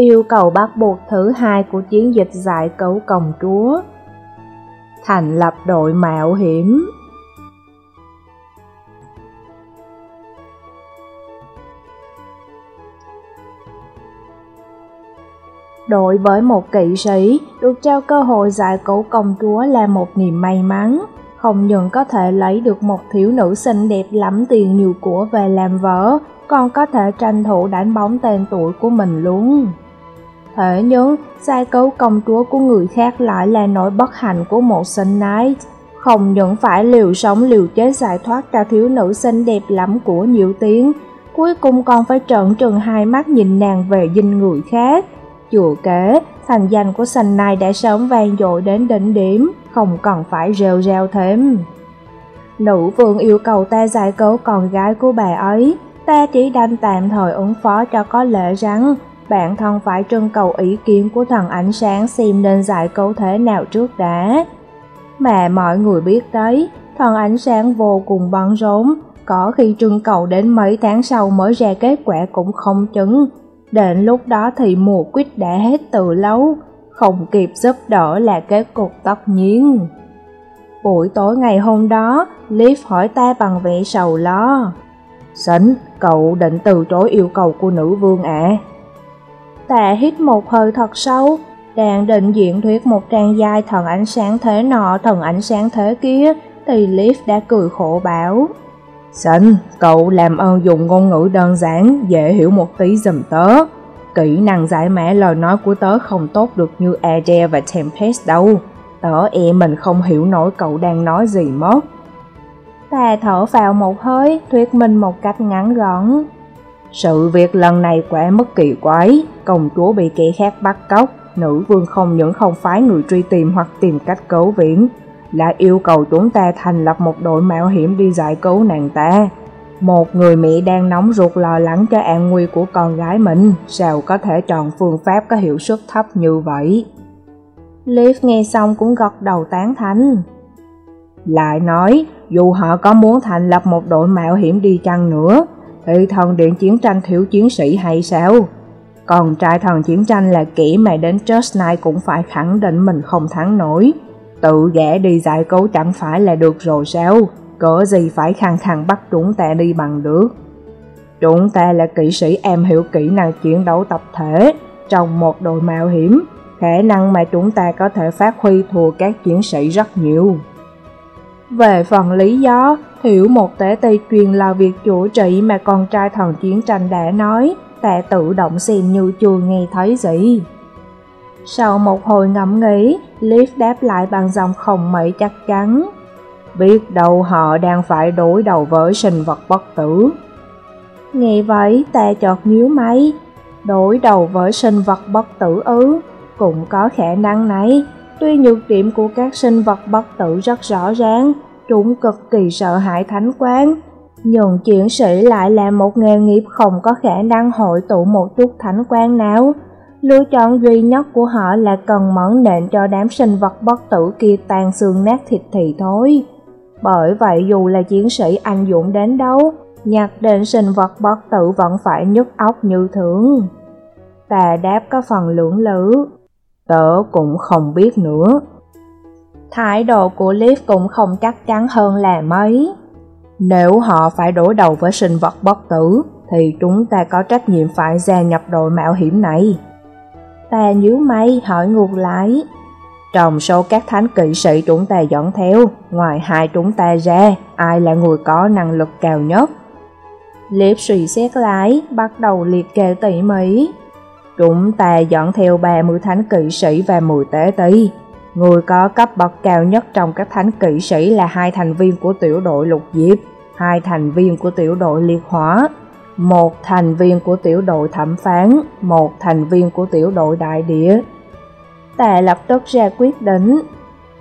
Yêu cầu bắt buộc thứ hai của chiến dịch giải cứu công chúa. Thành lập đội mạo hiểm. Đối với một kỵ sĩ, được trao cơ hội giải cứu công chúa là một niềm may mắn, không những có thể lấy được một thiếu nữ xinh đẹp lắm tiền nhiều của về làm vợ, còn có thể tranh thủ đánh bóng tên tuổi của mình luôn. Thế nhưng, sai cấu công chúa của người khác lại là nỗi bất hạnh của một sinh nái. Không những phải liều sống liều chết giải thoát cho thiếu nữ xinh đẹp lắm của nhiều tiếng, cuối cùng còn phải trợn trừng hai mắt nhìn nàng về dinh người khác. Chùa kế, thành danh của sinh này đã sớm vang dội đến đỉnh điểm, không cần phải rêu rêu thêm. Nữ vương yêu cầu ta giải cứu con gái của bà ấy, ta chỉ đành tạm thời ứng phó cho có lệ rằng bản thân phải trưng cầu ý kiến của thần ánh sáng xem nên giải cấu thế nào trước đã. Mà mọi người biết đấy, thần ánh sáng vô cùng bận rộn, có khi trưng cầu đến mấy tháng sau mới ra kết quả cũng không chứng, Đến lúc đó thì mùa quýt đã hết từ lâu, không kịp giúp đỡ là kết cục tất nhiên. Buổi tối ngày hôm đó, Liv hỏi ta bằng vẻ sầu lo. Sánh, cậu định từ chối yêu cầu của nữ vương ạ. À? Ta hít một hơi thật sâu, đang định diễn thuyết một trang dài thần ánh sáng thế nọ thần ánh sáng thế kia, thì Liv đã cười khổ bảo. Sánh, cậu làm ơn dùng ngôn ngữ đơn giản, dễ hiểu một tí dùm tớ. Kỹ năng giải mã lời nói của tớ không tốt được như Adele và Tempest đâu. Tớ e mình không hiểu nổi cậu đang nói gì mất. Ta thở vào một hơi, thuyết minh một cách ngắn gọn. Sự việc lần này quả mất kỳ quái, công chúa bị kẻ khác bắt cóc, nữ vương không những không phái người truy tìm hoặc tìm cách cứu viện, là yêu cầu chúng ta thành lập một đội mạo hiểm đi giải cứu nàng ta. Một người Mỹ đang nóng ruột lo lắng cho an nguy của con gái mình, sao có thể chọn phương pháp có hiệu suất thấp như vậy? Liv nghe xong cũng gật đầu tán thành, Lại nói, dù họ có muốn thành lập một đội mạo hiểm đi chăng nữa, Tự thần điện chiến tranh thiếu chiến sĩ hay sao? Còn trai thần chiến tranh là kỹ mà đến Just Night cũng phải khẳng định mình không thắng nổi. Tự ghẻ đi giải cứu chẳng phải là được rồi sao? Cỡ gì phải khăng khăng bắt chúng ta đi bằng được? Chúng ta là kỹ sĩ em hiểu kỹ năng chiến đấu tập thể, trong một đội mạo hiểm. Khả năng mà chúng ta có thể phát huy thua các chiến sĩ rất nhiều. Về phần lý do, hiểu một tế tây truyền là việc chủ trị mà con trai thần chiến tranh đã nói, ta tự động xem như chưa nghe thấy gì. Sau một hồi ngẫm nghĩ, Liv đáp lại bằng giọng không mấy chắc chắn. Biết đâu họ đang phải đối đầu với sinh vật bất tử. Nghe vậy ta chợt nhíu máy, đối đầu với sinh vật bất tử ư, cũng có khả năng này. Tuy nhược điểm của các sinh vật bất tử rất rõ ràng, chúng cực kỳ sợ hãi thánh quán, nhưng chiến sĩ lại là một nghề nghiệp không có khả năng hội tụ một chút thánh quan nào, Lựa chọn duy nhất của họ là cần mẫn nện cho đám sinh vật bất tử kia tan xương nát thịt thì thôi. Bởi vậy dù là chiến sĩ anh dũng đến đâu, nhặt đến sinh vật bất tử vẫn phải nhức óc như thường. Tà đáp có phần lưỡng lự, tớ cũng không biết nữa. Thái độ của Liv cũng không chắc chắn hơn là mấy. Nếu họ phải đối đầu với sinh vật bất tử, thì chúng ta có trách nhiệm phải gia nhập đội mạo hiểm này. Ta nhíu mày hỏi ngược lại. Trong số các thánh kỵ sĩ chúng ta dẫn theo, ngoài hai chúng ta ra, ai là người có năng lực cao nhất? Liếp suy xét lại, bắt đầu liệt kê tỉ mỉ. Chúng ta dẫn theo 30 thánh kỵ sĩ và 10 tế tí. Người có cấp bậc cao nhất trong các thánh kỵ sĩ là hai thành viên của tiểu đội lục diệp, hai thành viên của tiểu đội liệt hỏa, một thành viên của tiểu đội thẩm phán, một thành viên của tiểu đội đại địa. Ta lập tức ra quyết định.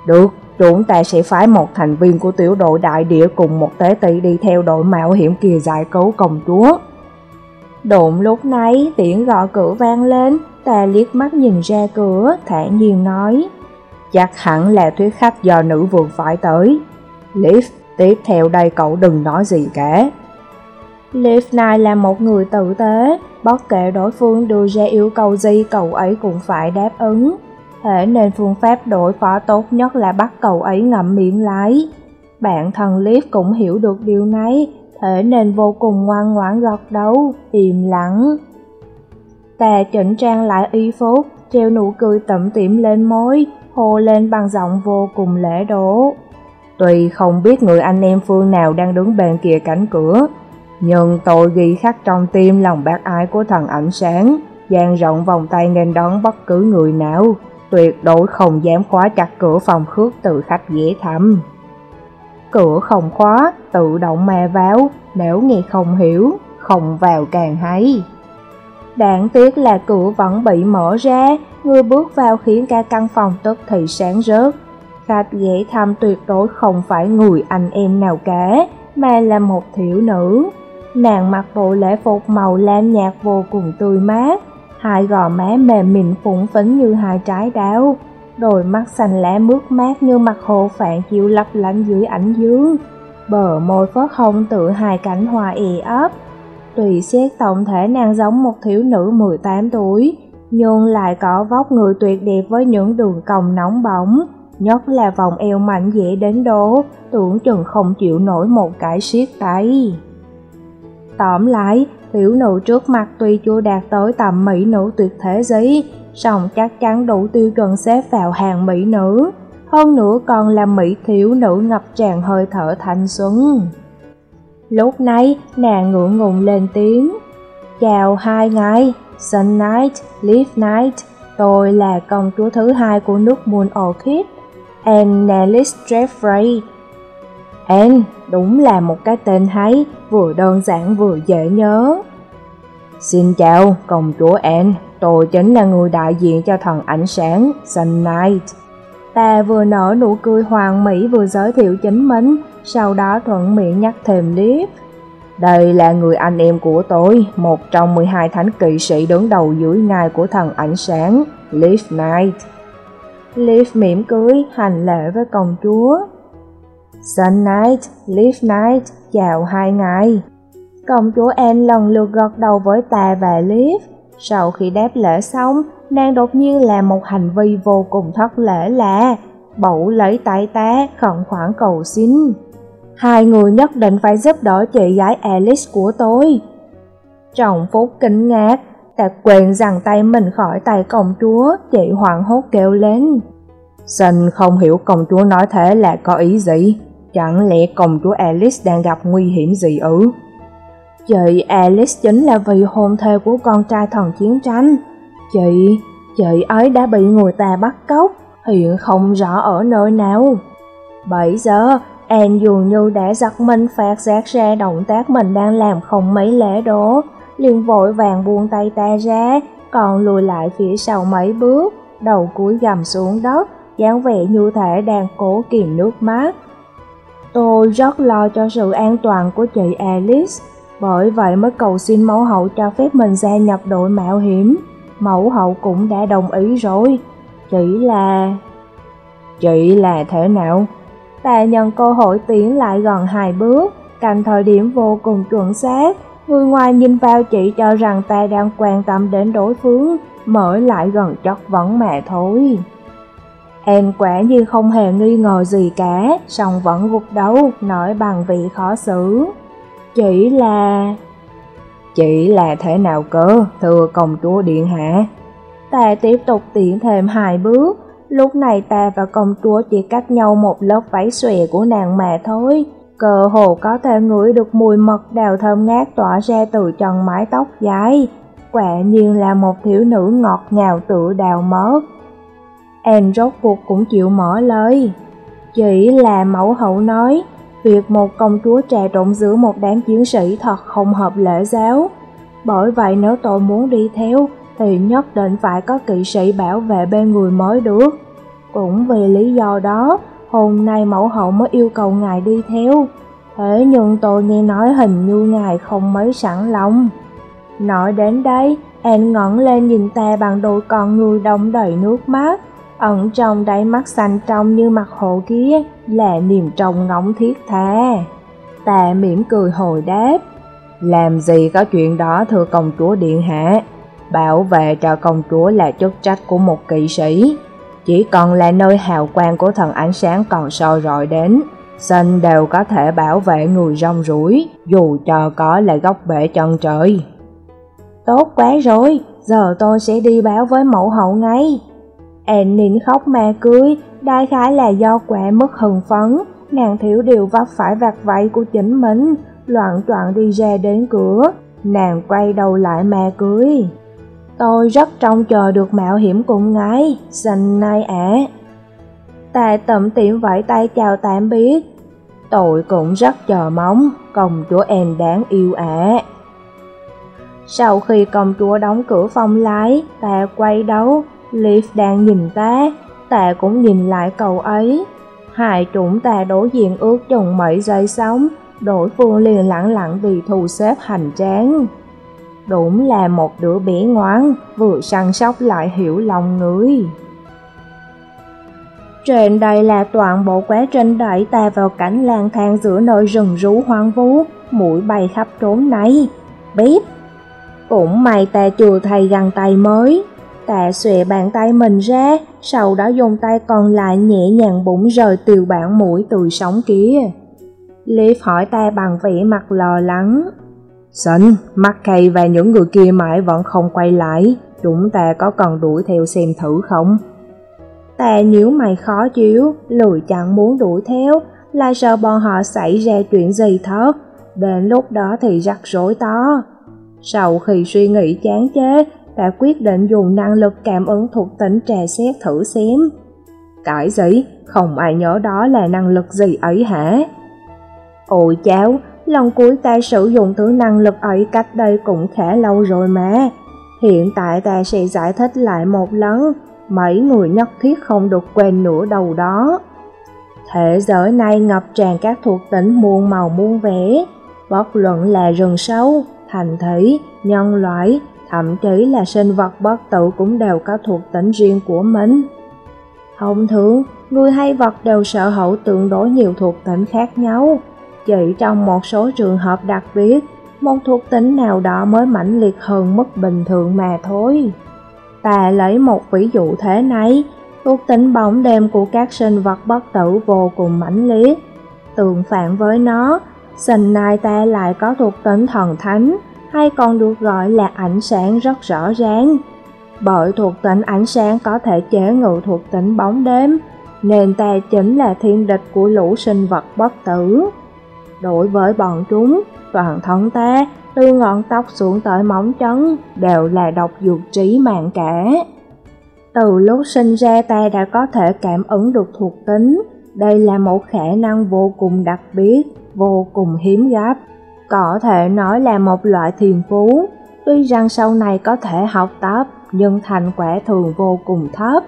Được, chúng ta sẽ phái một thành viên của tiểu đội đại địa cùng một tế tỷ đi theo đội mạo hiểm kia giải cứu công chúa. Đụng lúc nãy tiếng gõ cửa vang lên, ta liếc mắt nhìn ra cửa, thản nhiên nói. Chắc hẳn là thuyết khách do nữ vườn phải tới. Liv, tiếp theo đây cậu đừng nói gì cả, Liv này là một người tử tế, bất kể đối phương đưa ra yêu cầu gì cậu ấy cũng phải đáp ứng. Thế nên phương pháp đối phó tốt nhất là bắt cậu ấy ngậm miệng lái. Bạn thân Liv cũng hiểu được điều này, thế nên vô cùng ngoan ngoãn gật đầu, im lặng. Ta chỉnh trang lại y phục, treo nụ cười tẩm tiệm lên môi, hô lên bằng giọng vô cùng lễ đổ. Tuy không biết người anh em phương nào đang đứng bên kia cánh cửa, nhưng tôi ghi khắc trong tim lòng bác ái của thần ảnh sáng, dang rộng vòng tay nên đón bất cứ người nào, tuyệt đối không dám khóa chặt cửa phòng khước từ khách ghé thăm. Cửa không khóa, tự động mà vào, nếu nghe không hiểu, không vào càng hay. Đáng tiếc là cửa vẫn bị mở ra, người bước vào khiến cả căn phòng tức thì sáng rớt. Khách ghé thăm tuyệt đối không phải người anh em nào cả, mà là một thiếu nữ. Nàng mặc bộ lễ phục màu lam nhạt vô cùng tươi mát, hai gò má mềm mịn phủng phấn như hai trái đáo, đôi mắt xanh lá mướt mát như mặt hồ phản chiếu lấp lánh dưới ánh dương. Bờ môi phớt hồng tự hai cánh hoa ì ấp. Tùy xét tổng thể nàng giống một thiếu nữ 18 tuổi, nhưng lại có vóc người tuyệt đẹp với những đường cong nóng bỏng, nhất là vòng eo mạnh dễ đến đố, tưởng chừng không chịu nổi một cái siết tay. Tóm lại, thiếu nữ trước mặt tuy chưa đạt tới tầm mỹ nữ tuyệt thế giấy song chắc chắn đủ tiêu chuẩn xếp vào hàng mỹ nữ. Hơn nữa còn là mỹ thiếu nữ ngập tràn hơi thở thanh xuân. Lúc này, nàng ngượng ngùng lên tiếng. Chào hai ngày, Sun night, Leaf night. tôi là công chúa thứ hai của nước Moon Orchid, Anne Jeffrey. Anne, đúng là một cái tên hay, vừa đơn giản vừa dễ nhớ. Xin chào, công chúa Anne, tôi chính là người đại diện cho thần ánh sáng, Sun Knight. Ta vừa nở nụ cười hoàng mỹ vừa giới thiệu chính mình, sau đó thuận miệng nhắc thêm liếp. Đây là người anh em của tôi, một trong 12 thánh kỵ sĩ đứng đầu dưới ngai của thần ánh sáng, Leaf Knight. Leaf mỉm cười, hành lễ với công chúa. Sun Knight, Leaf Knight, chào hai ngài. Công chúa Anne lần lượt gật đầu với ta và Leaf. Sau khi đáp lễ xong, nàng đột nhiên làm một hành vi vô cùng thất lễ là bẩu lấy tay tá, khẩn khoản cầu xin. Hai người nhất định phải giúp đỡ chị gái Alice của tôi. Trọng phúc kinh ngạc, ta quên rằng tay mình khỏi tay công chúa, chị hoảng hốt kêu lên. Sinh không hiểu công chúa nói thế là có ý gì, chẳng lẽ công chúa Alice đang gặp nguy hiểm gì ư? Chị Alice chính là vị hôn thê của con trai thần chiến tranh. Chị, chị ấy đã bị người ta bắt cóc, hiện không rõ ở nơi nào. Bây giờ, Anne dường như đã giật mình phát giác ra động tác mình đang làm không mấy lễ đố, liền vội vàng buông tay ta ra, còn lùi lại phía sau mấy bước, đầu cúi gầm xuống đất, dáng vẻ như thể đang cố kìm nước mắt. Tôi rất lo cho sự an toàn của chị Alice, bởi vậy mới cầu xin mẫu hậu cho phép mình gia nhập đội mạo hiểm. Mẫu hậu cũng đã đồng ý rồi, chỉ là... Chỉ là thế nào? Ta nhận cơ hội tiến lại gần hai bước, cạnh thời điểm vô cùng chuẩn xác. Người ngoài nhìn vào chỉ cho rằng ta đang quan tâm đến đối phương, mở lại gần chất vấn mà thôi. Em quả như không hề nghi ngờ gì cả, song vẫn gục đầu, nói bằng vị khó xử. Chỉ là... Chỉ là thế nào cơ, thưa công chúa điện hạ? Ta tiếp tục tiến thêm hai bước, lúc này ta và công chúa chỉ cách nhau một lớp váy xòe của nàng mà thôi. Cơ hồ có thể ngửi được mùi mật đào thơm ngát tỏa ra từ trần mái tóc dài. Quả nhiên là một thiếu nữ ngọt ngào tự đào mớt. Em rốt cuộc cũng chịu mở lời. Chỉ là mẫu hậu nói, việc một công chúa trà trộn giữa một đám chiến sĩ thật không hợp lễ giáo. Bởi vậy nếu tôi muốn đi theo, thì nhất định phải có kỵ sĩ bảo vệ bên người mới được. Cũng vì lý do đó, hôm nay mẫu hậu mới yêu cầu ngài đi theo. Thế nhưng tôi nghe nói hình như ngài không mấy sẵn lòng. Nói đến đây, Anne ngẩng lên nhìn ta bằng đôi con người đông đầy nước mắt. Ẩn trong đáy mắt xanh trong như mặt hồ kia là niềm trông ngóng thiết tha. Ta mỉm cười hồi đáp. làm gì có chuyện đó thưa công chúa Điện Hạ. Bảo vệ cho công chúa là chức trách của một kỵ sĩ. Chỉ còn là nơi hào quang của thần ánh sáng còn soi rọi đến. Sinh đều có thể bảo vệ người rong rủi, dù cho có là góc bể chân trời. Tốt quá rồi, giờ tôi sẽ đi báo với mẫu hậu ngay. Annin khóc mà cưới, đại khái là do quả mất hừng phấn, nàng thiếu điều vấp phải vạt váy của chính mình, loạn troạn đi ra đến cửa, nàng quay đầu lại mà cưới. Tôi rất trông chờ được mạo hiểm cùng ngái, xanh nay ả. Ta tẩm tiệm vẫy tay chào tạm biệt. Tôi cũng rất chờ mong, công chúa em đáng yêu ả. Sau khi công chúa đóng cửa phòng lái, ta quay đấu, Liv đang nhìn ta, ta cũng nhìn lại cậu ấy. Hai chúng ta đối diện ước chừng mấy giây sống, đối phương liền lặng lặng vì thu xếp hành tráng. Đúng là một đứa bé ngoan, vừa săn sóc lại hiểu lòng người. Trên đây là toàn bộ quá trình đẩy ta vào cảnh lang thang giữa nơi rừng rú hoang vu, mũi bay khắp trốn này. Bếp! Cũng may ta chưa thay găng tay mới. Tạ xuệ bàn tay mình ra, sau đó dùng tay còn lại nhẹ nhàng bụng rời từ bản mũi từ sóng kia. Liv hỏi ta bằng vẻ mặt lo lắng. Sân, Mackay và những người kia mãi vẫn không quay lại, chúng ta có cần đuổi theo xem thử không? Ta nhíu mày khó chịu, lùi chẳng muốn đuổi theo, lại sợ bọn họ xảy ra chuyện gì thớt, đến lúc đó thì rắc rối to. Sau khi suy nghĩ chán chế, ta quyết định dùng năng lực cảm ứng thuộc tính trà xét thử xem. Cái gì? Không ai nhớ đó là năng lực gì ấy hả? Ôi cháu, lần cuối ta sử dụng thứ năng lực ấy cách đây cũng khá lâu rồi mà. Hiện tại ta sẽ giải thích lại một lần, mấy người nhất thiết không được quên nửa đầu đó. Thế giới này ngập tràn các thuộc tính muôn màu muôn vẻ, bất luận là rừng sâu, thành thị, nhân loại, thậm chí là sinh vật bất tử cũng đều có thuộc tính riêng của mình. Thông thường, người hay vật đều sở hữu tương đối nhiều thuộc tính khác nhau, chỉ trong một số trường hợp đặc biệt, một thuộc tính nào đó mới mãnh liệt hơn mức bình thường mà thôi. Ta lấy một ví dụ thế này, thuộc tính bóng đêm của các sinh vật bất tử vô cùng mãnh liệt. Tương phản với nó, sinh nai ta lại có thuộc tính thần thánh, hay còn được gọi là ánh sáng rất rõ ràng. Bởi thuộc tính ánh sáng có thể chế ngự thuộc tính bóng đêm, nên ta chính là thiên địch của lũ sinh vật bất tử. Đối với bọn chúng, toàn thân ta, từ ngọn tóc xuống tới móng chân, đều là độc dược trí mạng cả. Từ lúc sinh ra ta đã có thể cảm ứng được thuộc tính, đây là một khả năng vô cùng đặc biệt, vô cùng hiếm gặp. Có thể nói là một loại thiền phú, tuy rằng sau này có thể học tập, nhưng thành quả thường vô cùng thấp.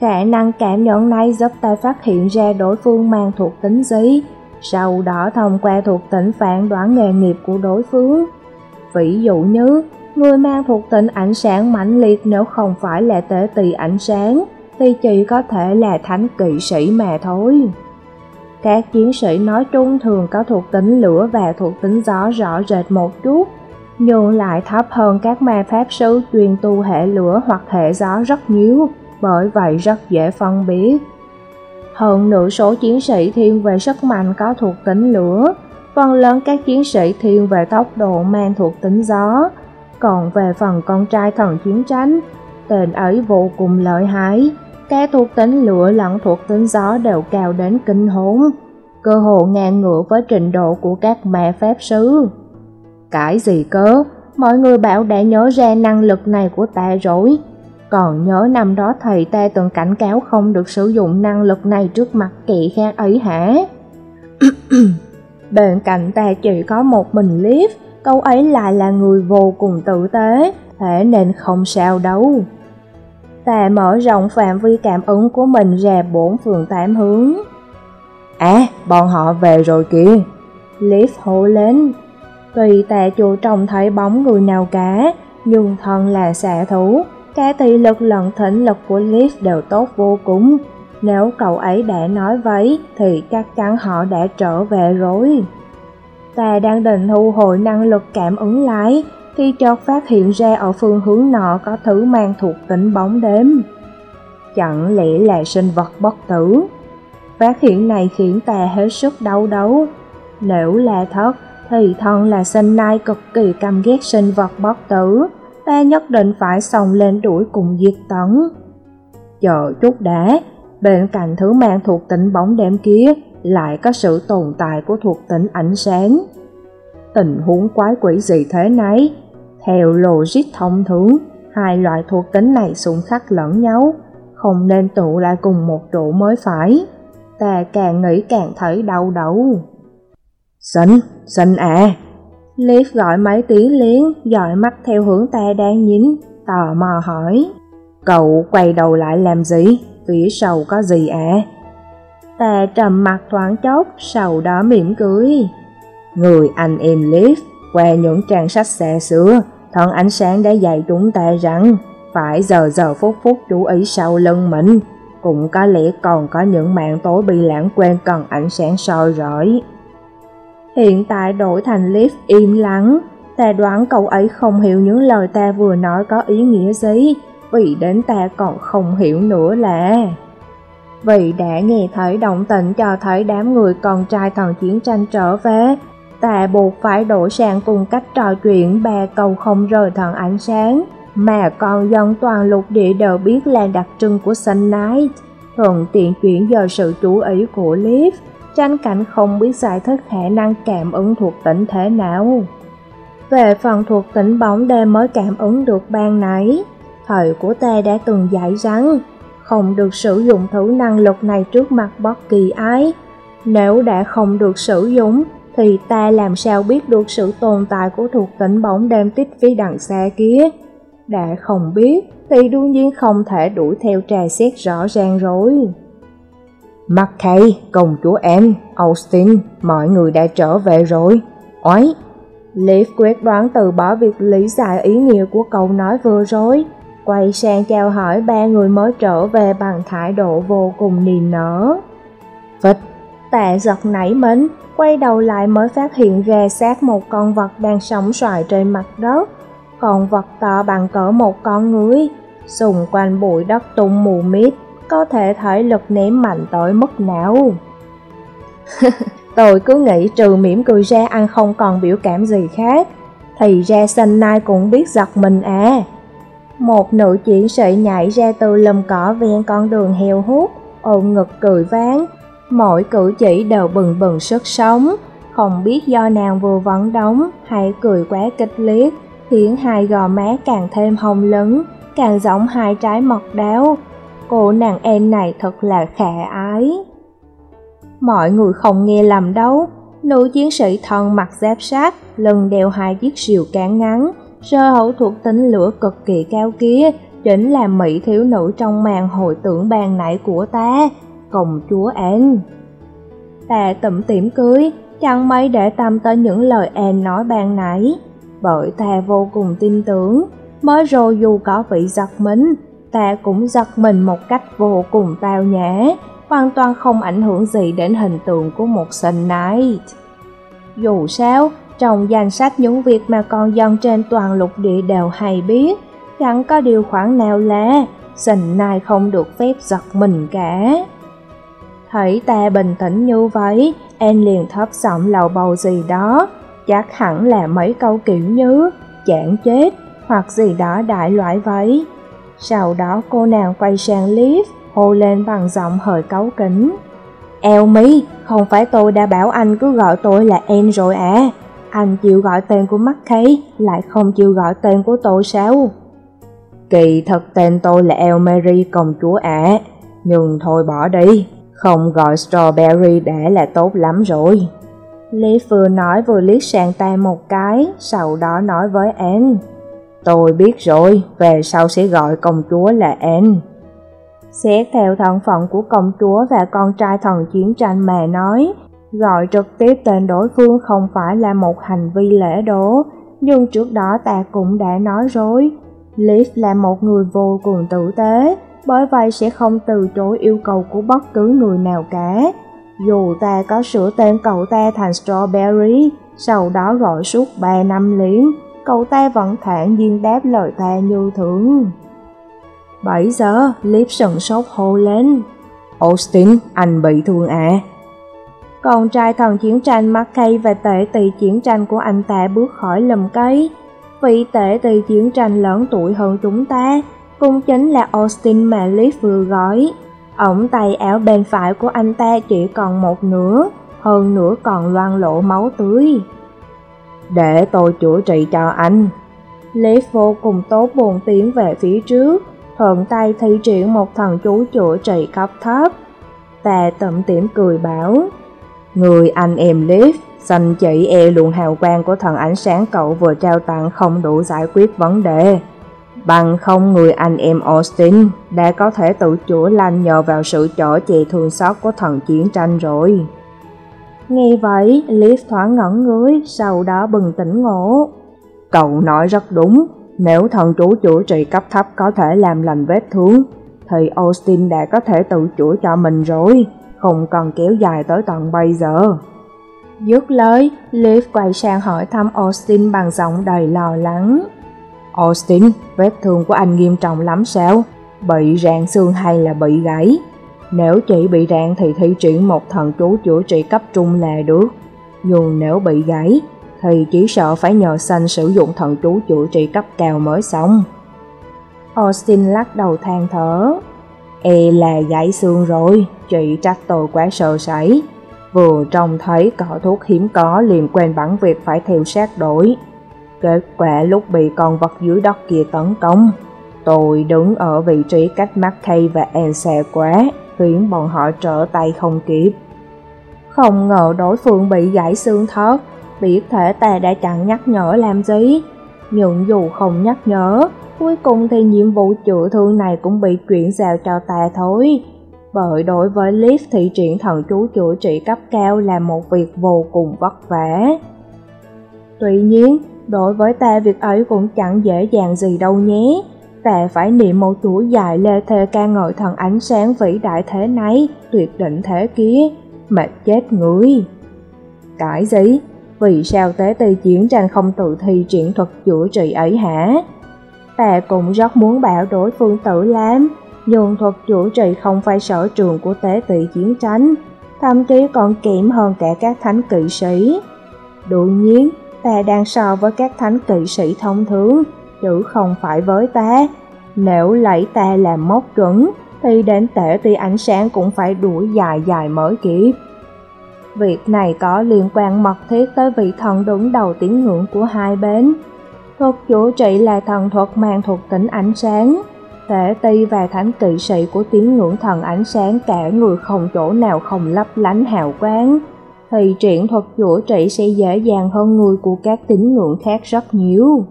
Khả năng cảm nhận này giúp ta phát hiện ra đối phương mang thuộc tính gì, sau đó thông qua thuộc tính phản đoán nghề nghiệp của đối phương. Ví dụ như, người mang thuộc tính ánh sáng mãnh liệt nếu không phải là tế tỳ ánh sáng, thì chỉ có thể là thánh kỵ sĩ mà thôi. Các chiến sĩ nói chung thường có thuộc tính lửa và thuộc tính gió rõ rệt một chút, nhưng lại thấp hơn các ma pháp sư chuyên tu hệ lửa hoặc hệ gió rất nhiều, bởi vậy rất dễ phân biệt. Hơn nửa số chiến sĩ thiên về sức mạnh có thuộc tính lửa, phần lớn các chiến sĩ thiên về tốc độ mang thuộc tính gió. Còn về phần con trai thần chiến tranh, tên ấy vô cùng lợi hại, các thuộc tính lửa lẫn thuộc tính gió đều cao đến kinh hồn, cơ hồ ngang ngửa với trình độ của các mẹ pháp sư. Cái gì cơ? Mọi người bảo đã nhớ ra năng lực này của ta rồi. Còn nhớ năm đó thầy ta từng cảnh cáo không được sử dụng năng lực này trước mặt kỵ khác ấy hả? Bên cạnh ta chỉ có một mình Liv, câu ấy lại là người vô cùng tử tế, thế nên không sao đâu. Ta mở rộng phạm vi cảm ứng của mình ra bốn phường tám hướng. À, bọn họ về rồi kìa. Liv hô lên. Tuy ta chưa trông thấy bóng người nào cả, nhưng thân là xạ thủ, Cả thị lực lẫn thỉnh lực của Liv đều tốt vô cùng. Nếu cậu ấy đã nói vậy thì chắc chắn họ đã trở về rồi. ta đang định thu hồi năng lực cảm ứng lại, thì chợt phát hiện ra ở phương hướng nọ có thứ mang thuộc tính bóng đêm. Chẳng lẽ là sinh vật bất tử? Phát hiện này khiến ta hết sức đau đấu. Nếu là thật, thì thân là sinh nai cực kỳ căm ghét sinh vật bất tử, ta nhất định phải xông lên đuổi cùng diệt tấn. Chờ chút đã, bên cạnh thứ mang thuộc tính bóng đêm kia lại có sự tồn tại của thuộc tính ánh sáng. Tình huống quái quỷ gì thế này? Theo logic thông thường, hai loại thuộc tính này xung khắc lẫn nhau, không nên tụ lại cùng một chỗ mới phải. Ta càng nghĩ càng thấy đau đầu. Sinh, sinh à! Leaf gọi mấy tiếng liền, dõi mắt theo hướng ta đang nhìn, tò mò hỏi. Cậu quay đầu lại làm gì? Phía sau có gì à? Ta trầm mặt thoáng chốc, sau đó mỉm cười. Người anh em Leaf, qua những trang sách xa xưa, thần ánh sáng đã dạy chúng ta rằng phải giờ giờ phút phút chú ý sau lưng mình, cũng có lẽ còn có những mạng tối bị lãng quên cần ánh sáng soi rọi. Hiện tại đổi thành Leaf im lặng, ta đoán cậu ấy không hiểu những lời ta vừa nói có ý nghĩa gì, vì đến ta còn không hiểu nữa là... Vì đã nghe thấy động tĩnh cho thấy đám người con trai thần chiến tranh trở về, Tạ buộc phải đổi sang cùng cách trò chuyện ba câu không rời thần ánh sáng, mà còn dân toàn lục địa đều biết là đặc trưng của Sun Knight, thuận tiện chuyển dời sự chú ý của Leaf, tranh cảnh không biết giải thích khả năng cảm ứng thuộc tỉnh thế nào. Về phần thuộc tỉnh bóng đêm mới cảm ứng được ban nãy, thời của ta đã từng dạy rằng không được sử dụng thứ năng lực này trước mặt bất kỳ ai. Nếu đã không được sử dụng, thì ta làm sao biết được sự tồn tại của thuộc tỉnh bóng đêm tích phía đằng xa kia. Đã không biết, thì đương nhiên không thể đuổi theo trà xét rõ ràng rồi. Mackay, công chúa em, Austin, mọi người đã trở về rồi. Ói, Leaf quyết đoán từ bỏ việc lý giải ý nghĩa của câu nói vừa rồi, quay sang chào hỏi ba người mới trở về bằng thái độ vô cùng niềm nở. Phịch, tạ giật nảy mình, quay đầu lại mới phát hiện ra xác một con vật đang sống xoài trên mặt đất. Con vật to bằng cỡ một con người, xung quanh bụi đất tung mù mịt, có thể thể lực ném mạnh tới mức não Tôi cứ nghĩ trừ mỉm cười ra anh không còn biểu cảm gì khác, thì ra sinh nai cũng biết giật mình à. Một nữ chiến sĩ nhảy ra từ lùm cỏ ven con đường heo hút, ôm ngực cười ván. Mỗi cử chỉ đều bừng bừng sức sống, không biết do nàng vừa vận đóng hay cười quá kịch liệt, khiến hai gò má càng thêm hồng lấn, càng giống hai trái mật đáo. Cô nàng em này thật là khả ái. Mọi người không nghe lầm đâu, nữ chiến sĩ thân mặc giáp sát, lần đeo hai chiếc rìu cán ngắn, Sơ hữu thuộc tính lửa cực kỳ cao kia chính là mỹ thiếu nữ trong màn hồi tưởng bàn nãy của ta, công chúa Anne. Ta tủm tỉm cưới, chẳng mấy để tâm tới những lời Anne nói ban nãy, bởi ta vô cùng tin tưởng, mới rồi dù có bị giật mình, ta cũng giật mình một cách vô cùng tao nhã, hoàn toàn không ảnh hưởng gì đến hình tượng của một Sun Knight. Dù sao, trong danh sách những việc mà con dân trên toàn lục địa đều hay biết, chẳng có điều khoản nào là sình nai không được phép giật mình cả. Thấy ta bình tĩnh như vậy, em liền thấp giọng lầu bầu gì đó, chắc hẳn là mấy câu kiểu như chản chết hoặc gì đó đại loại vậy. Sau đó cô nàng quay sang lift, hô lên bằng giọng hơi cấu kính. Eo mi, không phải tôi đã bảo anh cứ gọi tôi là em rồi à? Anh chịu gọi tên của McKay, lại không chịu gọi tên của tôi sao? Kỳ thật tên tôi là Elmary công chúa ạ, nhưng thôi bỏ đi, không gọi Strawberry đã là tốt lắm rồi. Lý vừa nói vừa liếc sang ta một cái, sau đó nói với Anne. Tôi biết rồi, về sau sẽ gọi công chúa là Anne. Xét theo thân phận của công chúa và con trai thần chiến tranh mà nói, Gọi trực tiếp tên đối phương không phải là một hành vi lễ đố, nhưng trước đó ta cũng đã nói rồi. Liv là một người vô cùng tử tế, bởi vậy sẽ không từ chối yêu cầu của bất cứ người nào cả. Dù ta có sửa tên cậu ta thành Strawberry, sau đó gọi suốt ba năm liền, cậu ta vẫn thản nhiên đáp lời ta như thường. 7 giờ, Liv sừng sốt hô lên. Austin, anh bị thương à? Con trai thần chiến tranh Mackay và tể tỳ chiến tranh của anh ta bước khỏi lùm cây. Vị tể tỳ chiến tranh lớn tuổi hơn chúng ta, cũng chính là Austin mà Liv vừa gọi. Ổng tay áo bên phải của anh ta chỉ còn một nửa, hơn nữa còn loang lộ máu tươi. Để tôi chữa trị cho anh. Liv vô cùng tốt buồn tiến về phía trước, thuận tay thi triển một thần chú chữa trị cấp thấp. Ta tậm tiểm cười bảo, Người anh em Liv, xanh chỉ e luồng hào quang của thần ánh sáng cậu vừa trao tặng không đủ giải quyết vấn đề. Bằng không người anh em Austin đã có thể tự chữa lành nhờ vào sự chở chè thương xót của thần chiến tranh rồi. Nghe vậy, Liv thoáng ngẩn người, sau đó bừng tỉnh ngộ. Cậu nói rất đúng, nếu thần chú chữa trị cấp thấp có thể làm lành vết thương, thì Austin đã có thể tự chữa cho mình rồi, không cần kéo dài tới tận bây giờ. Dứt lời, Liv quay sang hỏi thăm Austin bằng giọng đầy lo lắng. Austin, vết thương của anh nghiêm trọng lắm sao? Bị rạn xương hay là bị gãy? Nếu chỉ bị rạn thì thi triển một thần chú chữa trị cấp trung là được. Nhưng nếu bị gãy thì chỉ sợ phải nhờ xanh sử dụng thần chú chữa trị cấp cao mới xong. Austin lắc đầu than thở. E là gãy xương rồi, chị trách tôi quá sợ sảy. Vừa trông thấy cỏ thuốc hiếm có liền quen bản việc phải theo sát đổi. Kết quả lúc bị con vật dưới đất kia tấn công, tôi đứng ở vị trí cách Mackay và Ense quá, khiến bọn họ trở tay không kịp. Không ngờ đối phương bị gãy xương thớt, biết thể ta đã chẳng nhắc nhở làm gì. Nhưng dù không nhắc nhở, cuối cùng thì nhiệm vụ chữa thương này cũng bị chuyển giao cho ta thôi. Bởi đối với Leaf thì triển thần chú chữa trị cấp cao là một việc vô cùng vất vả. Tuy nhiên, đối với ta việc ấy cũng chẳng dễ dàng gì đâu nhé. Ta phải niệm một chuỗi dài lê thê ca ngợi thần ánh sáng vĩ đại thế này, tuyệt định thế kia, mệt chết người. Cái gì? Vì sao tế tây chiến tranh không tự thi triển thuật chữa trị ấy hả? Ta cũng rất muốn bảo đối phương tự lắm, nhưng thuật chữa trị không phải sở trường của tế tỳ chiến tranh, thậm chí còn kém hơn cả các thánh kỵ sĩ. Đương nhiên, ta đang so với các thánh kỵ sĩ thông thường, chứ không phải với ta. Nếu lấy ta làm mốc chuẩn, thì đến tể tỳ ánh sáng cũng phải đuổi dài dài mới kịp. Việc này có liên quan mật thiết tới vị thần đứng đầu tín ngưỡng của hai bên. Thuật chủ trị là thần thuật mang thuộc tính ánh sáng. Tể ti và thánh kỵ sĩ của tín ngưỡng thần ánh sáng cả người không chỗ nào không lấp lánh hào quang. Thì triển thuật chữa trị sẽ dễ dàng hơn người của các tín ngưỡng khác rất nhiều.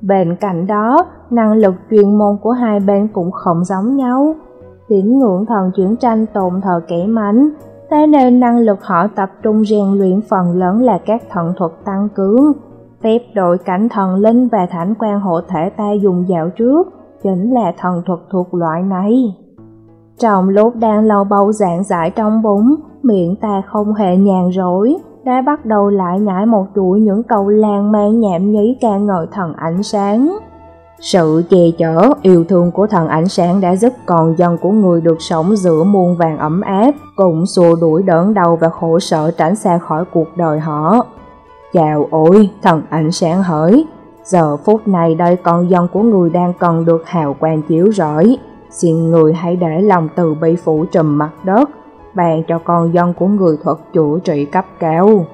Bên cạnh đó, năng lực chuyên môn của hai bên cũng không giống nhau. Tín ngưỡng thần chiến tranh tồn thờ kẻ mạnh, thế nên năng lực họ tập trung rèn luyện phần lớn là các thần thuật tăng cường. Phép đội cảnh thần linh và thảnh quan hộ thể ta dùng dạo trước chính là thần thuật thuộc loại này. Trong lúc đang lâu bầu giảng giải trong bụng, miệng ta không hề nhàn rỗi, đã bắt đầu lại nhảy một chuỗi những câu lan man nhảm nhí ca ngợi thần ánh sáng. Sự che chở, yêu thương của thần ánh sáng đã giúp con dân của người được sống giữa muôn vàng ấm áp, cũng xua đuổi đớn đau và khổ sở tránh xa khỏi cuộc đời họ. Chào ôi, thần ánh sáng hỡi, giờ phút này đây con dân của người đang cần được hào quang chiếu rọi. Xin người hãy để lòng từ bi phủ trùm mặt đất, bàn cho con dân của người thuật chữa trị cấp cao.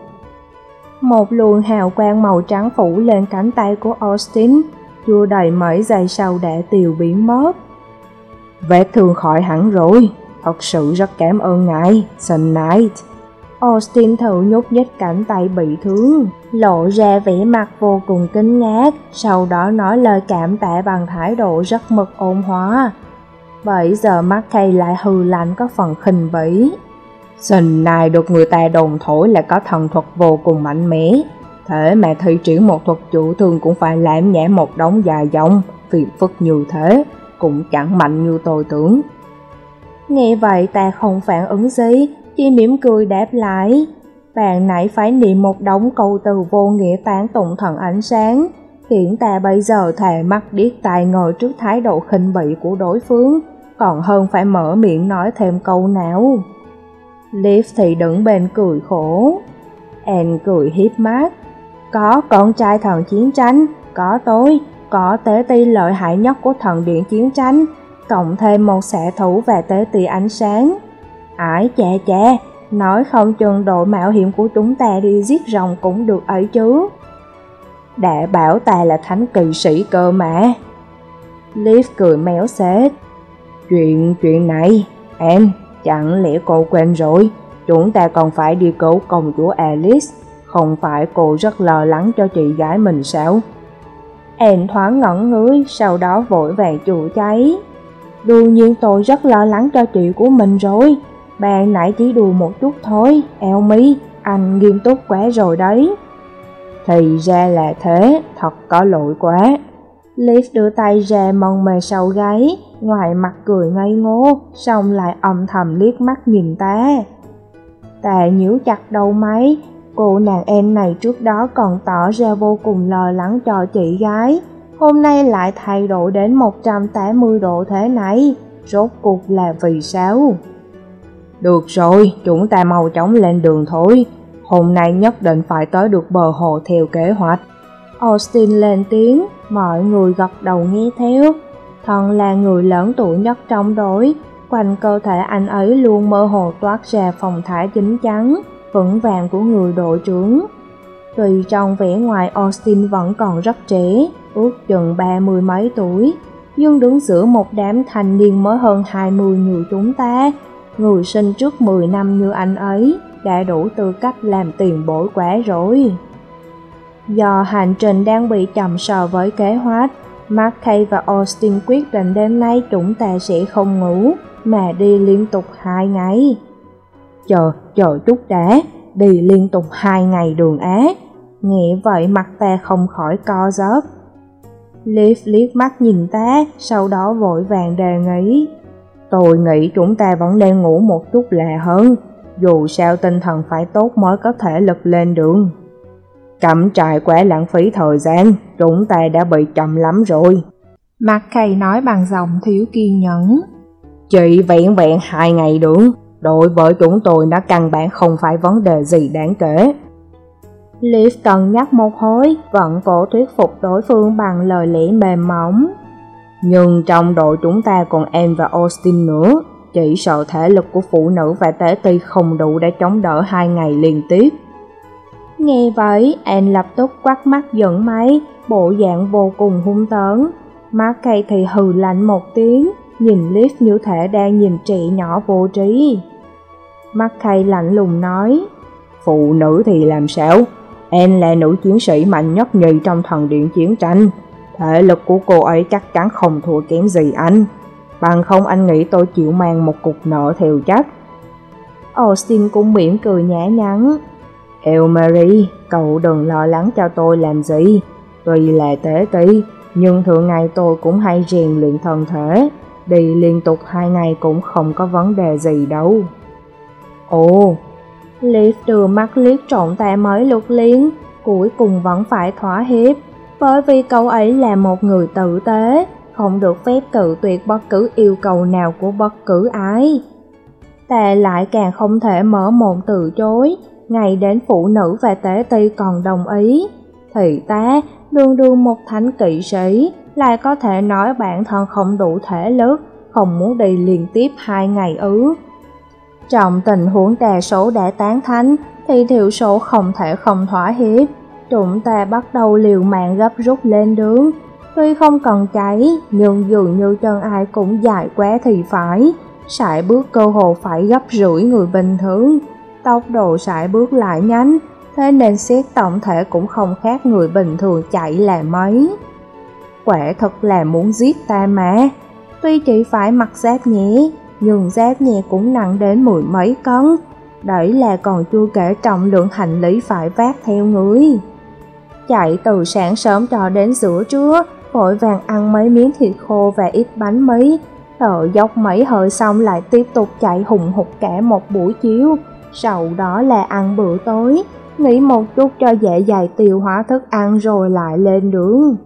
Một luồng hào quang màu trắng phủ lên cánh tay của Austin, chưa đầy mấy giây sau đã tiêu biến mất. Vết thương khỏi hẳn rồi, thật sự rất cảm ơn ngài, Sun Knight. Austin thử nhúc nhích cánh tay bị thương, lộ ra vẻ mặt vô cùng kinh ngạc, sau đó nói lời cảm tạ bằng thái độ rất mực ôn hóa. Bây giờ mắt cây lại hư lạnh có phần khinh bỉ. Sình này được người ta đồn thổi là có thần thuật vô cùng mạnh mẽ, Thế mà thi triển một thuật chủ thương cũng phải làm nhẽ một đống dài dòng, phiền phức như thế, cũng chẳng mạnh như tôi tưởng. Nghe vậy ta không phản ứng gì, chỉ mỉm cười đáp lại. bạn nãy phải niệm một đống câu từ vô nghĩa tán tụng thần ánh sáng, khiến ta bây giờ thề mắt điếc tai ngồi trước thái độ khinh bỉ của đối phương, còn hơn phải mở miệng nói thêm câu nào. Liv thì đứng bên cười khổ. Anne cười hiếp mắt. Có con trai thần chiến tranh, có tôi, có tế ti lợi hại nhất của thần điện chiến tranh, cộng thêm một xạ thủ và tế ti ánh sáng. Ải chè chè, nói không chừng độ mạo hiểm của chúng ta đi giết rồng cũng được ấy chứ. Đã bảo ta là thánh kỳ sĩ cơ mà. Liv cười méo xết. Chuyện, chuyện này, em, chẳng lẽ cô quên rồi, chúng ta còn phải đi cứu công chúa Alice, không phải cô rất lo lắng cho chị gái mình sao? Em thoáng ngẩn ngưới, sau đó vội vàng chữa cháy. Đương nhiên tôi rất lo lắng cho chị của mình rồi, bạn nãy chỉ đùa một chút thôi, Elmi, anh nghiêm túc quá rồi đấy. Thì ra là thế, thật có lỗi quá. Liv đưa tay ra mong mề sau gáy, ngoài mặt cười ngây ngô, xong lại âm thầm liếc mắt nhìn ta. Ta nhíu chặt đầu máy, cô nàng em này trước đó còn tỏ ra vô cùng lo lắng cho chị gái, hôm nay lại thay đổi đến 180 độ thế này, rốt cuộc là vì sao? Được rồi, chúng ta mau chóng lên đường thôi, hôm nay nhất định phải tới được bờ hồ theo kế hoạch. Austin lên tiếng, mọi người gật đầu nghe theo. Thần là người lớn tuổi nhất trong đội, quanh cơ thể anh ấy luôn mơ hồ toát ra phòng thái chính chắn, vững vàng của người đội trưởng. Tuy trong vẻ ngoài Austin vẫn còn rất trẻ, ước chừng ba mươi mấy tuổi, nhưng đứng giữa một đám thanh niên mới hơn 20 như chúng ta, người sinh trước 10 năm như anh ấy đã đủ tư cách làm tiền bối quá rồi. Do hành trình đang bị chậm sờ với kế hoạch, McKay và Austin quyết định đêm nay chúng ta sẽ không ngủ, mà đi liên tục hai ngày. Chờ, chờ chút đã, đi liên tục hai ngày đường Á. Nghĩ vậy mặt ta không khỏi co giớp. Liv liếc mắt nhìn ta, sau đó vội vàng đề nghị. Tôi nghĩ chúng ta vẫn nên ngủ một chút là hơn, dù sao tinh thần phải tốt mới có thể lực lên đường. Cắm trại quá lãng phí thời gian, chúng ta đã bị chậm lắm rồi. McKay nói bằng giọng thiếu kiên nhẫn. Chị vẹn vẹn hai ngày đường, đội với chúng tôi nó căn bản không phải vấn đề gì đáng kể. Liv cân nhắc một hồi, vẫn cổ thuyết phục đối phương bằng lời lẽ mềm mỏng. Nhưng trong đội chúng ta còn em và Austin nữa, chỉ sợ thể lực của phụ nữ và tế ti không đủ để chống đỡ hai ngày liên tiếp. Nghe vậy, anh lập tức quắt mắt giận máy, bộ dạng vô cùng hung tớn. Má cây thì hừ lạnh một tiếng, nhìn Liv như thể đang nhìn chị nhỏ vô trí. Mắt cây lạnh lùng nói, Phụ nữ thì làm sao? Anne là nữ chiến sĩ mạnh nhất nhì trong thần điện chiến tranh. Thể lực của cô ấy chắc chắn không thua kém gì anh. Bằng không anh nghĩ tôi chịu mang một cục nợ theo chắc. Austin cũng mỉm cười nhã nhắn. Eo Mary, cậu đừng lo lắng cho tôi làm gì. Tuy là tế tí, nhưng thường ngày tôi cũng hay rèn luyện thân thể. Đi liên tục hai ngày cũng không có vấn đề gì đâu. Ồ, Liv đưa mắt liếc trộn tay mới lục liếng, cuối cùng vẫn phải thỏa hiệp, bởi vì cậu ấy là một người tử tế, không được phép tự tuyệt bất cứ yêu cầu nào của bất cứ ai. Ta lại càng không thể mở mồm từ chối, ngay đến phụ nữ và tế ti còn đồng ý, thì ta, đương đương một thánh kỵ sĩ, lại có thể nói bản thân không đủ thể lực, không muốn đi liên tiếp hai ngày ứ Trong tình huống đa số đã tán thánh, thì thiểu số không thể không thỏa hiệp. Chúng ta bắt đầu liều mạng gấp rút lên đường. Tuy không cần cháy, nhưng dường như chân ai cũng dài quá thì phải. Sải bước cơ hồ phải gấp rưỡi người bình thường. Tốc độ sải bước lại nhanh, thế nên xét tổng thể cũng không khác người bình thường chạy là mấy. Quả thật là muốn giết ta mà. Tuy chỉ phải mặc giáp nhẹ, nhưng giáp nhẹ cũng nặng đến mười mấy cân. Đấy là còn chưa kể trọng lượng hành lý phải vác theo người. Chạy từ sáng sớm cho đến giữa trưa, vội vàng ăn mấy miếng thịt khô và ít bánh mì, thở dốc mấy hơi xong lại tiếp tục chạy hùng hục cả một buổi chiều, sau đó là ăn bữa tối, nghỉ một chút cho dễ dày tiêu hóa thức ăn rồi lại lên đường.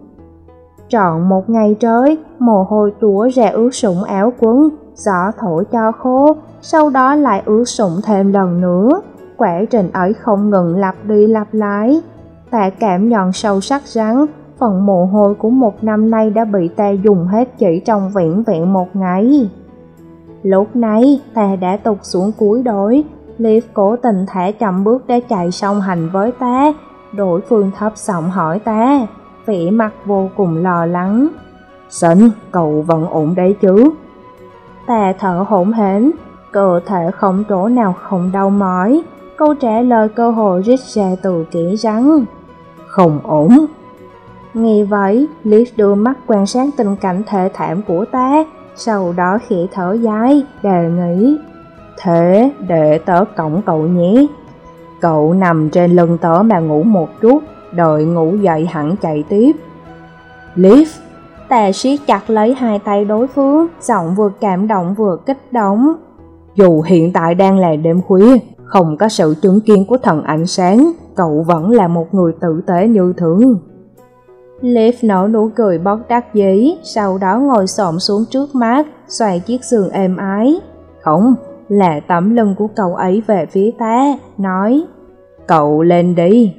Trọn một ngày trời, mồ hôi túa ra ướt sũng áo quần, gió thổi cho khô, sau đó lại ướt sũng thêm lần nữa. Quá trình ấy không ngừng lặp đi lặp lại. Ta cảm nhận sâu sắc rằng phần mồ hôi của một năm nay đã bị ta dùng hết chỉ trong vẹn vẹn một ngày. Lúc này, ta đã tụt xuống cuối đối, Liv cố tình thả chậm bước để chạy song hành với ta. đổi phương thấp giọng hỏi ta, vẻ mặt vô cùng lo lắng. Sinh, cậu vẫn ổn đấy chứ? Ta thở hổn hển, cơ thể không chỗ nào không đau mỏi. Câu trả lời cơ hội rít ra từ kỹ rắn. Không ổn. Nghe vậy, Liz đưa mắt quan sát tình cảnh thể thảm của ta, sau đó khẽ thở dài, đề nghị. Thế để tớ cổng cậu nhé. Cậu nằm trên lưng tớ mà ngủ một chút, đợi ngủ dậy hẳn chạy tiếp. Liz, ta siết chặt lấy hai tay đối phương, giọng vừa cảm động vừa kích động. Dù hiện tại đang là đêm khuya, không có sự chứng kiến của thần ánh sáng, cậu vẫn là một người tử tế như thường. Liv nở nụ cười bóc đắc dĩ, sau đó ngồi xổm xuống trước mắt, xoay chiếc giường êm ái. Không, là tấm lưng của cậu ấy về phía ta, nói Cậu lên đi.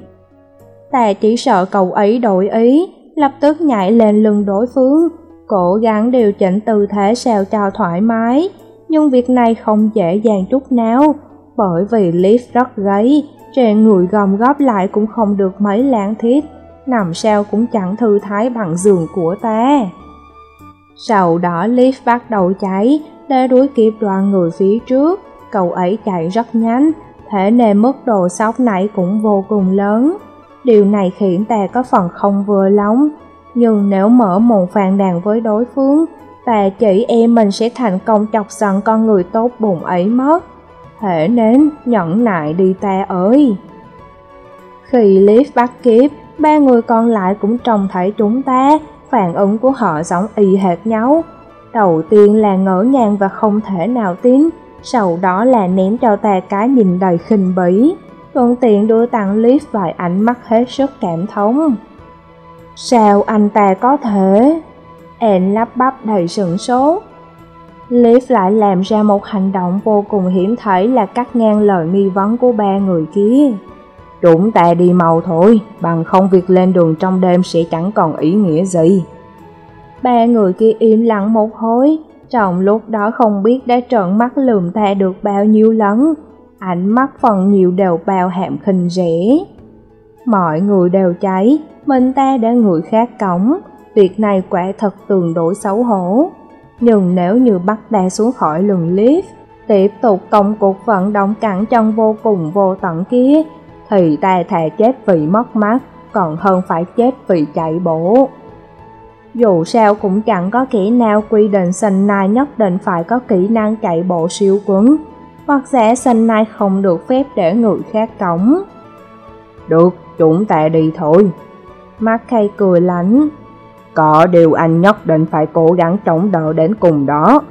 Ta chỉ sợ cậu ấy đổi ý, lập tức nhảy lên lưng đối phương, cố gắng điều chỉnh tư thế sao cho thoải mái. Nhưng việc này không dễ dàng chút nào, bởi vì Liv rất gấy, trên người gom góp lại cũng không được mấy lãng thiết, nằm sao cũng chẳng thư thái bằng giường của ta. Sau đó lift bắt đầu cháy, để đuổi kịp đoàn người phía trước, cậu ấy chạy rất nhanh, thể nên mức độ sốc nảy cũng vô cùng lớn. Điều này khiến ta có phần không vừa lòng, nhưng nếu mở mồm phàn đàn với đối phương, ta chỉ em mình sẽ thành công chọc giận con người tốt bụng ấy mất. Thể nến nhẫn nại đi ta ơi! Khi Leaf bắt kiếp ba người còn lại cũng trông thấy chúng ta, phản ứng của họ giống y hệt nhau. Đầu tiên là ngỡ ngàng và không thể nào tin, sau đó là ném cho ta cái nhìn đầy khinh bỉ, thuận tiện đưa tặng Leaf vài ánh mắt hết sức cảm thông. Sao anh ta có thể? em lắp bắp đầy sửng sốt Leaf lại làm ra một hành động vô cùng hiểm thể là cắt ngang lời nghi vấn của ba người kia. Chúng ta đi mau thôi, bằng không việc lên đường trong đêm sẽ chẳng còn ý nghĩa gì. Ba người kia im lặng một hồi, trong lúc đó không biết đã trợn mắt lườm ta được bao nhiêu lần, ánh mắt phần nhiều đều bao hàm khinh rẻ. Mọi người đều cháy, mình ta đã người khác cổng, việc này quả thật tương đối xấu hổ. Nhưng nếu như bắt ta xuống khỏi lường lift, tiếp tục công cuộc vận động cẳng chân vô cùng vô tận kia, thì ta thà chết vì mất mắt, còn hơn phải chết vì chạy bộ. Dù sao cũng chẳng có kỹ nào quy định sinh nai nhất định phải có kỹ năng chạy bộ siêu quấn, hoặc sẽ sinh nai không được phép để người khác cổng. Được, chúng ta đi thôi. Mắt khay cười lạnh. Có điều anh nhất định phải cố gắng chống đỡ đến cùng đó.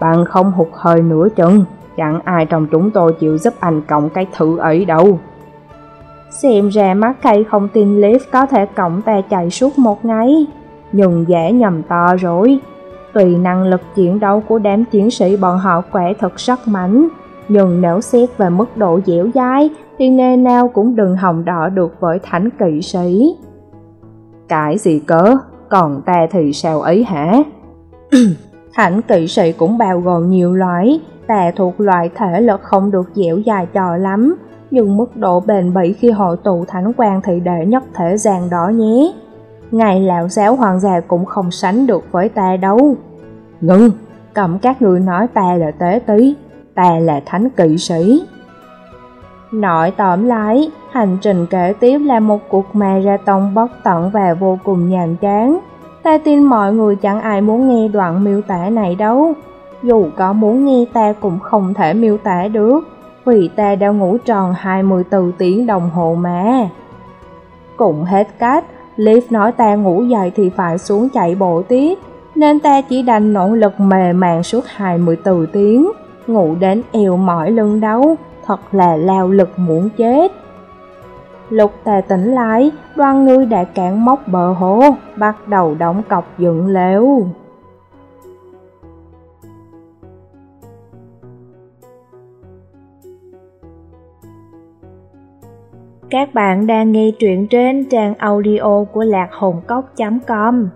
Bằng không hụt hơi nửa chân, chẳng ai trong chúng tôi chịu giúp anh cộng cái thử ấy đâu. Xem ra mắt cây không tin Leaf có thể cộng ta chạy suốt một ngày nhưng dễ nhầm to rồi. Tùy năng lực chiến đấu của đám chiến sĩ bọn họ khỏe thật rất mạnh, nhưng nếu xét về mức độ dẻo dai thì nghề nào cũng đừng hồng đỏ được với thánh kỵ sĩ. Cái gì cớ, còn ta thì sao ấy hả? thánh kỵ sĩ cũng bao gồm nhiều loại, ta thuộc loại thể lực không được dẻo dài trò lắm, nhưng mức độ bền bỉ khi hội tụ thánh quan thì đệ nhất thể giàn đó nhé ngài lão giáo hoàng già cũng không sánh được với ta đâu. Ngưng, cầm các người nói ta là tế tí, ta là thánh kỵ sĩ. Nói tóm lại, hành trình kể tiếp là một cuộc marathon bất tận và vô cùng nhàm chán. Ta tin mọi người chẳng ai muốn nghe đoạn miêu tả này đâu. Dù có muốn nghe ta cũng không thể miêu tả được, vì ta đã ngủ tròn 24 tiếng đồng hồ mà. Cũng hết cách, Liv nói ta ngủ dậy thì phải xuống chạy bộ tiếp, nên ta chỉ đành nỗ lực mề màng suốt 24 tiếng, ngủ đến eo mỏi lưng đấu, thật là lao lực muốn chết. Lục tề tỉnh lại, đoàn người đã cạn móc bờ hồ, bắt đầu đóng cọc dựng lều. Các bạn đang nghe truyện trên trang audio của lạc hồn cốc.com